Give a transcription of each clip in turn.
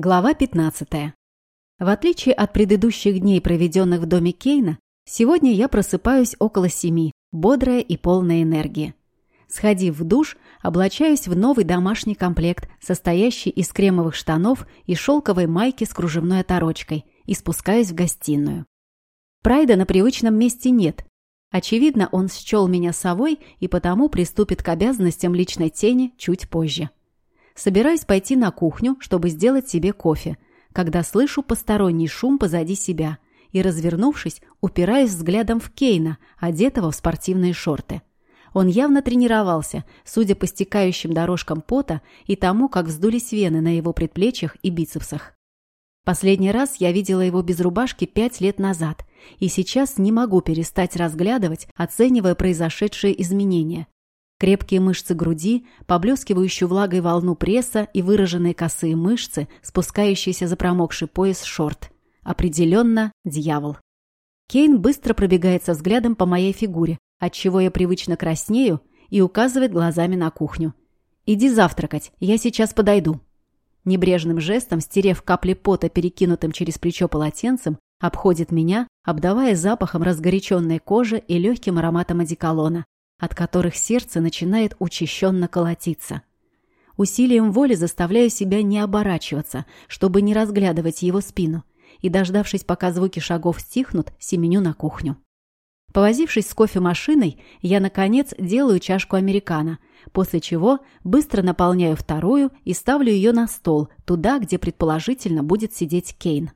Глава 15. В отличие от предыдущих дней, проведенных в доме Кейна, сегодня я просыпаюсь около семи, бодрая и полная энергии. Сходив в душ, облачаюсь в новый домашний комплект, состоящий из кремовых штанов и шелковой майки с кружевной оторочкой, и спускаюсь в гостиную. Прайда на привычном месте нет. Очевидно, он счел меня совой и потому приступит к обязанностям личной тени чуть позже. Собираюсь пойти на кухню, чтобы сделать себе кофе, когда слышу посторонний шум позади себя и, развернувшись, упираюсь взглядом в Кейна, одетого в спортивные шорты. Он явно тренировался, судя по стекающим дорожкам пота и тому, как вздулись вены на его предплечьях и бицепсах. Последний раз я видела его без рубашки пять лет назад, и сейчас не могу перестать разглядывать, оценивая произошедшие изменения. Крепкие мышцы груди, поблескивающую влагой волну пресса и выраженные косые мышцы, спускающиеся за промокший пояс шорт. Определенно дьявол. Кейн быстро пробегается взглядом по моей фигуре, отчего я привычно краснею и указывает глазами на кухню. «Иди завтракать, я сейчас подойду». Небрежным жестом, стерев капли пота, перекинутым через плечо полотенцем, обходит меня, обдавая запахом разгоряченной кожи и легким ароматом одеколона, от которых сердце начинает учащенно колотиться. Усилием воли заставляю себя не оборачиваться, чтобы не разглядывать его спину, и, дождавшись, пока звуки шагов стихнут, семеню на кухню. Повозившись с кофемашиной, я, наконец, делаю чашку американо, после чего быстро наполняю вторую и ставлю ее на стол, туда, где предположительно будет сидеть Кейн.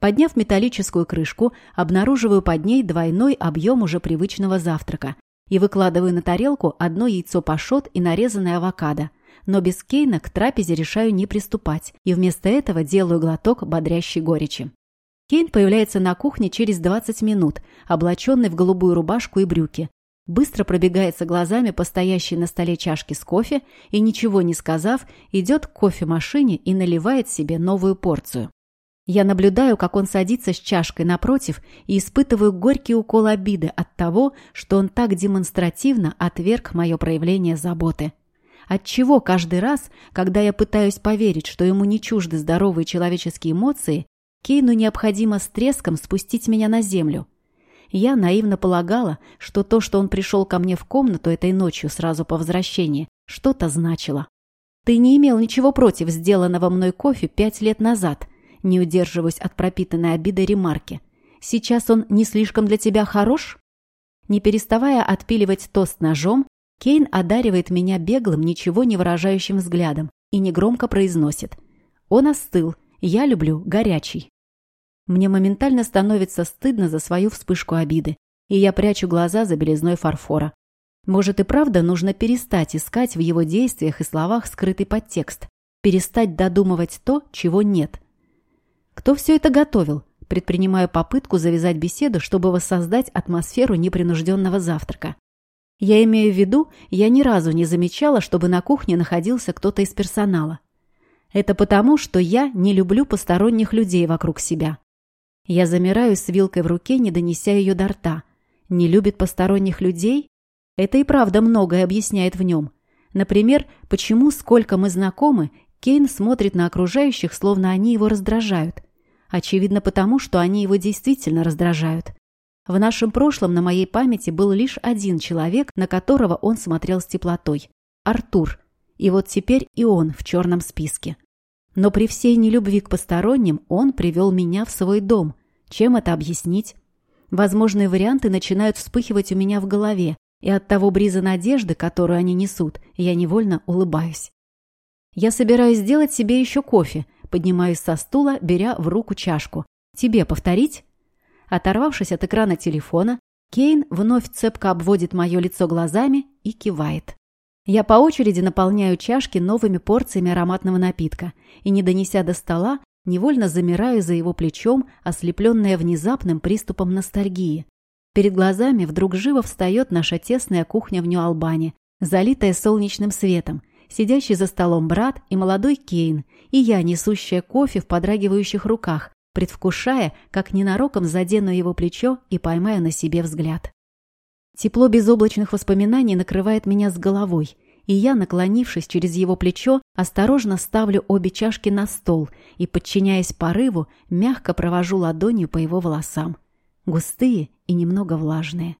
Подняв металлическую крышку, обнаруживаю под ней двойной объем уже привычного завтрака и выкладываю на тарелку одно яйцо пашот и нарезанное авокадо. Но без Кейна к трапезе решаю не приступать, и вместо этого делаю глоток бодрящей горечи. Кейн появляется на кухне через 20 минут, облаченный в голубую рубашку и брюки. Быстро пробегается глазами по стоящей на столе чашке с кофе и, ничего не сказав, идет к кофемашине и наливает себе новую порцию. Я наблюдаю, как он садится с чашкой напротив и испытываю горький укол обиды от того, что он так демонстративно отверг мое проявление заботы. Отчего каждый раз, когда я пытаюсь поверить, что ему не чужды здоровые человеческие эмоции, Кейну необходимо с треском спустить меня на землю. Я наивно полагала, что то, что он пришел ко мне в комнату этой ночью сразу по возвращении, что-то значило. «Ты не имел ничего против сделанного мной кофе пять лет назад», не удерживаюсь от пропитанной обидой ремарки. «Сейчас он не слишком для тебя хорош?» Не переставая отпиливать тост ножом, Кейн одаривает меня беглым, ничего не выражающим взглядом и негромко произносит. «Он остыл. Я люблю горячий». Мне моментально становится стыдно за свою вспышку обиды, и я прячу глаза за белизной фарфора. Может и правда нужно перестать искать в его действиях и словах скрытый подтекст, перестать додумывать то, чего нет, кто все это готовил? Предпринимаю попытку завязать беседу, чтобы воссоздать атмосферу непринужденного завтрака. Я имею в виду, я ни разу не замечала, чтобы на кухне находился кто-то из персонала. Это потому, что я не люблю посторонних людей вокруг себя. Я замираю с вилкой в руке, не донеся ее до рта. Не любит посторонних людей? Это и правда многое объясняет в нем. Например, почему, сколько мы знакомы, Кейн смотрит на окружающих, словно они его раздражают. Очевидно потому, что они его действительно раздражают. В нашем прошлом на моей памяти был лишь один человек, на которого он смотрел с теплотой – Артур. И вот теперь и он в черном списке. Но при всей нелюбви к посторонним он привел меня в свой дом. Чем это объяснить? Возможные варианты начинают вспыхивать у меня в голове, и от того бриза надежды, которую они несут, я невольно улыбаюсь. Я собираюсь сделать себе еще кофе. Поднимаюсь со стула, беря в руку чашку. Тебе повторить? Оторвавшись от экрана телефона, Кейн вновь цепко обводит мое лицо глазами и кивает. Я по очереди наполняю чашки новыми порциями ароматного напитка и, не донеся до стола, невольно замираю за его плечом, ослепленная внезапным приступом ностальгии. Перед глазами вдруг живо встает наша тесная кухня в Нью-Албане, залитая солнечным светом, сидящий за столом брат и молодой Кейн, и я, несущая кофе в подрагивающих руках, предвкушая, как ненароком задену его плечо и поймаю на себе взгляд. Тепло безоблачных воспоминаний накрывает меня с головой, и я, наклонившись через его плечо, Осторожно ставлю обе чашки на стол и, подчиняясь порыву, мягко провожу ладонью по его волосам. Густые и немного влажные.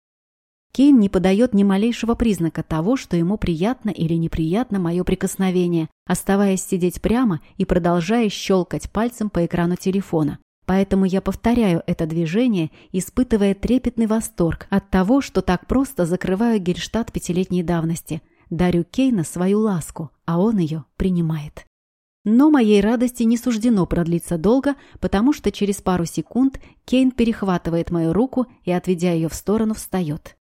Кейн не подает ни малейшего признака того, что ему приятно или неприятно мое прикосновение, оставаясь сидеть прямо и продолжая щелкать пальцем по экрану телефона. Поэтому я повторяю это движение, испытывая трепетный восторг от того, что так просто закрываю гельштадт пятилетней давности. Дарю Кейна свою ласку, а он ее принимает. Но моей радости не суждено продлиться долго, потому что через пару секунд Кейн перехватывает мою руку и, отведя ее в сторону, встает.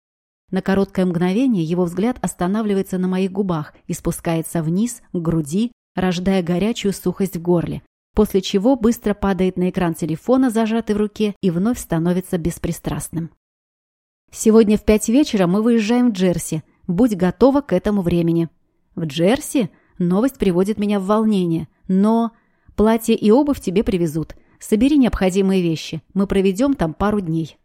На короткое мгновение его взгляд останавливается на моих губах и спускается вниз, к груди, рождая горячую сухость в горле, после чего быстро падает на экран телефона, зажатый в руке, и вновь становится беспристрастным. «Сегодня в пять вечера мы выезжаем в Джерси. Будь готова к этому времени». «В Джерси?» Новость приводит меня в волнение. «Но...» «Платье и обувь тебе привезут. Собери необходимые вещи. Мы проведем там пару дней».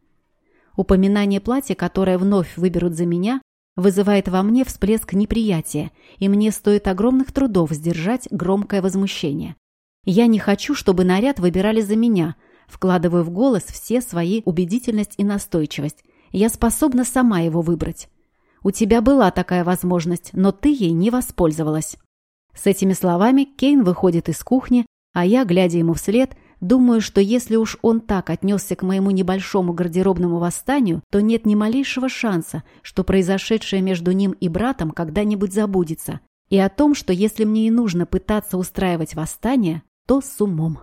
Упоминание платья, которое вновь выберут за меня, вызывает во мне всплеск неприятия, и мне стоит огромных трудов сдержать громкое возмущение. Я не хочу, чтобы наряд выбирали за меня, вкладываю в голос все свои убедительность и настойчивость. Я способна сама его выбрать. У тебя была такая возможность, но ты ей не воспользовалась. С этими словами Кейн выходит из кухни, а я, глядя ему вслед, Думаю, что если уж он так отнесся к моему небольшому гардеробному восстанию, то нет ни малейшего шанса, что произошедшее между ним и братом когда-нибудь забудется. И о том, что если мне и нужно пытаться устраивать восстание, то с умом.